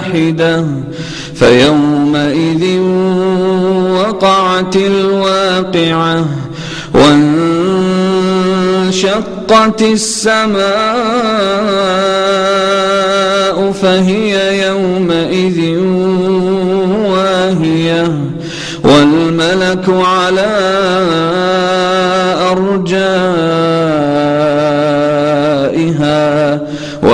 واحدة فيومئذ وقعت الواقعة وانشقت السماء فهي يومئذ واهية والملك على أرجائها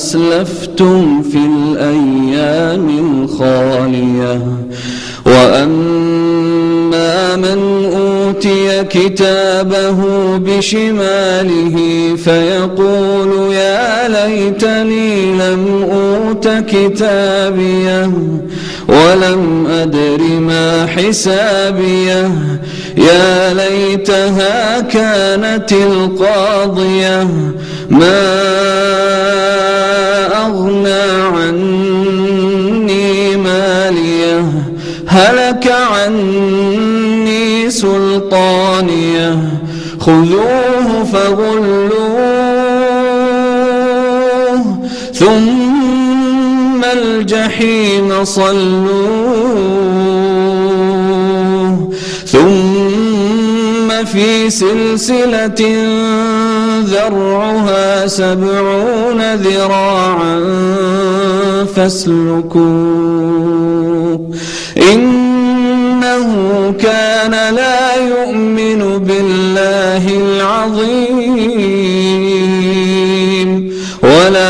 أسلفتم في الأيام الخالية وأما من أوتي كتابه بشماله فيقول يا ليتني لم أوت كتابيه ولم أدر ما حسابيه. يا ليتها كانت القاضية. ما أغنى عني مالية. هلك عني سلطانية. خذوه فغلوه. ثم الجحيم صلوه. ثم في سلسلة ذرعها سبعون ذراعا فاسلكوه. إنه كان لا يؤمن بالله العظيم. ولا